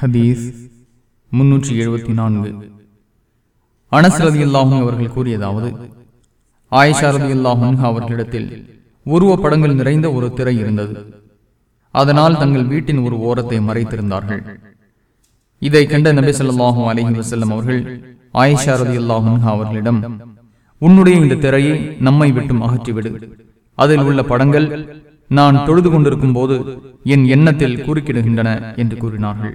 ஹதீஸ் முன்னூற்றி எழுபத்தி நான்கு. அனசரதி அல்லாஹும் அவர்கள் கூறியதாவது ஆயிஷா ரதி அல்லாஹும் அவர்களிடத்தில் உருவ படங்கள் நிறைந்த ஒரு திரை இருந்தது. அதனால் தங்கள் வீட்டின் ஒரு ஓரத்தை மறைத்திருந்தார்கள். இதை கண்ட நபி சொல்லாஹும் அலஹி வசல்லம் அவர்கள் ஆயிஷா ரதி அல்லாஹும் அவர்களிடம் உன்னுடைய இந்த திரையை நம்மை விட்டும் அகற்றிவிடு. அதில் உள்ள படங்கள் நான் தொழுது கொண்டிருக்கும் போது என் எண்ணத்தில் குறுக்கிடுகின்றன என்று கூறினார்கள்.